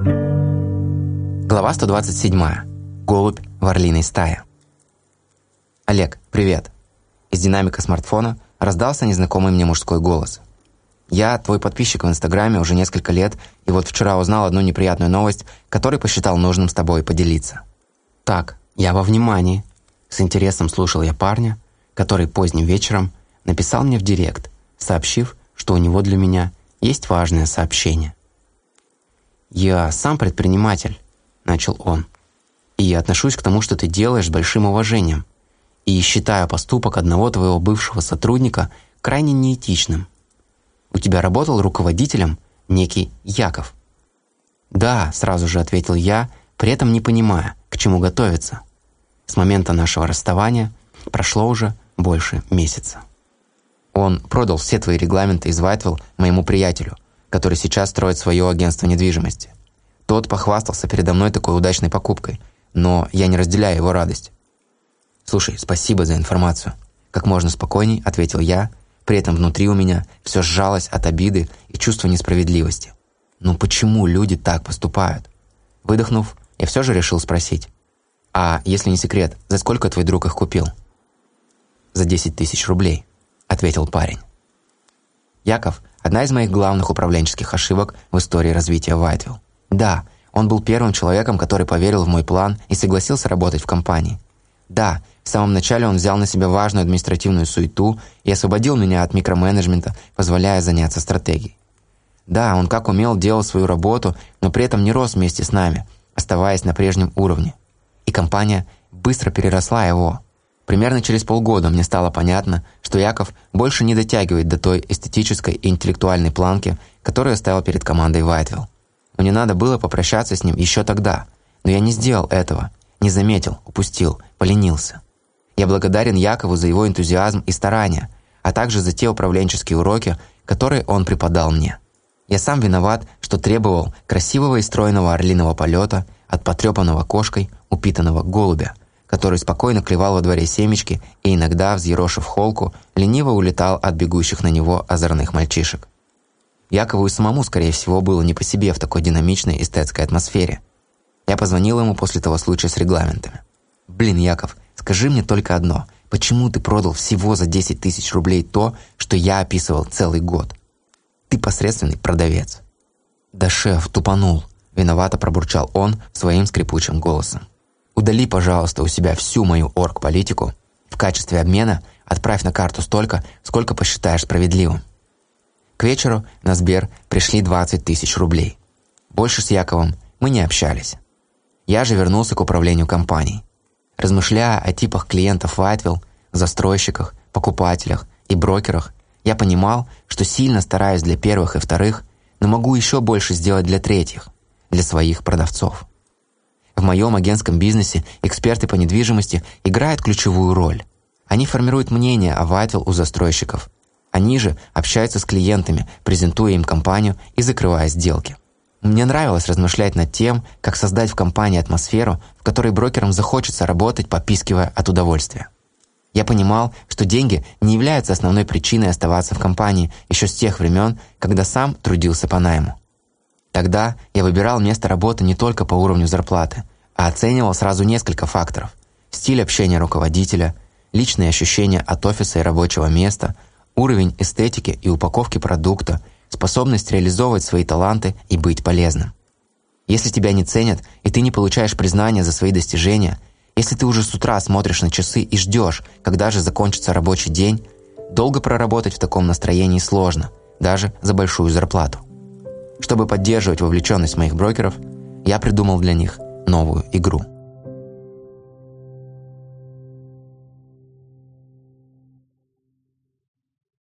Глава 127. Голубь в орлиной стае. «Олег, привет!» Из динамика смартфона раздался незнакомый мне мужской голос. «Я твой подписчик в Инстаграме уже несколько лет, и вот вчера узнал одну неприятную новость, которую посчитал нужным с тобой поделиться». «Так, я во внимании». С интересом слушал я парня, который поздним вечером написал мне в директ, сообщив, что у него для меня есть важное сообщение. «Я сам предприниматель», — начал он, «и отношусь к тому, что ты делаешь с большим уважением, и считаю поступок одного твоего бывшего сотрудника крайне неэтичным. У тебя работал руководителем некий Яков». «Да», — сразу же ответил я, при этом не понимая, к чему готовиться. С момента нашего расставания прошло уже больше месяца. Он продал все твои регламенты из Вайтвилл моему приятелю — который сейчас строит свое агентство недвижимости. Тот похвастался передо мной такой удачной покупкой, но я не разделяю его радость. «Слушай, спасибо за информацию», — как можно спокойней ответил я, при этом внутри у меня все сжалось от обиды и чувства несправедливости. «Ну почему люди так поступают?» Выдохнув, я все же решил спросить. «А если не секрет, за сколько твой друг их купил?» «За 10 тысяч рублей», — ответил парень. Яков Одна из моих главных управленческих ошибок в истории развития Вайтвилл. Да, он был первым человеком, который поверил в мой план и согласился работать в компании. Да, в самом начале он взял на себя важную административную суету и освободил меня от микроменеджмента, позволяя заняться стратегией. Да, он как умел делал свою работу, но при этом не рос вместе с нами, оставаясь на прежнем уровне. И компания быстро переросла его – Примерно через полгода мне стало понятно, что Яков больше не дотягивает до той эстетической и интеллектуальной планки, которую ставил перед командой Вайтвилл. Мне надо было попрощаться с ним еще тогда, но я не сделал этого, не заметил, упустил, поленился. Я благодарен Якову за его энтузиазм и старания, а также за те управленческие уроки, которые он преподал мне. Я сам виноват, что требовал красивого и стройного орлиного полета от потрепанного кошкой упитанного голубя – который спокойно клевал во дворе семечки и иногда, взъерошив холку, лениво улетал от бегущих на него озорных мальчишек. Якову и самому, скорее всего, было не по себе в такой динамичной эстетской атмосфере. Я позвонил ему после того случая с регламентами. «Блин, Яков, скажи мне только одно. Почему ты продал всего за 10 тысяч рублей то, что я описывал целый год? Ты посредственный продавец». «Да шеф, тупанул», — виновато пробурчал он своим скрипучим голосом. Удали, пожалуйста, у себя всю мою орг-политику. В качестве обмена отправь на карту столько, сколько посчитаешь справедливым. К вечеру на Сбер пришли 20 тысяч рублей. Больше с Яковом мы не общались. Я же вернулся к управлению компанией. Размышляя о типах клиентов Whiteville, застройщиках, покупателях и брокерах, я понимал, что сильно стараюсь для первых и вторых, но могу еще больше сделать для третьих, для своих продавцов. В моем агентском бизнесе эксперты по недвижимости играют ключевую роль. Они формируют мнение о Вайтвилл у застройщиков. Они же общаются с клиентами, презентуя им компанию и закрывая сделки. Мне нравилось размышлять над тем, как создать в компании атмосферу, в которой брокерам захочется работать, попискивая от удовольствия. Я понимал, что деньги не являются основной причиной оставаться в компании еще с тех времен, когда сам трудился по найму. Тогда я выбирал место работы не только по уровню зарплаты, а оценивал сразу несколько факторов. Стиль общения руководителя, личные ощущения от офиса и рабочего места, уровень эстетики и упаковки продукта, способность реализовывать свои таланты и быть полезным. Если тебя не ценят, и ты не получаешь признания за свои достижения, если ты уже с утра смотришь на часы и ждешь, когда же закончится рабочий день, долго проработать в таком настроении сложно, даже за большую зарплату. Чтобы поддерживать вовлеченность моих брокеров, я придумал для них новую игру –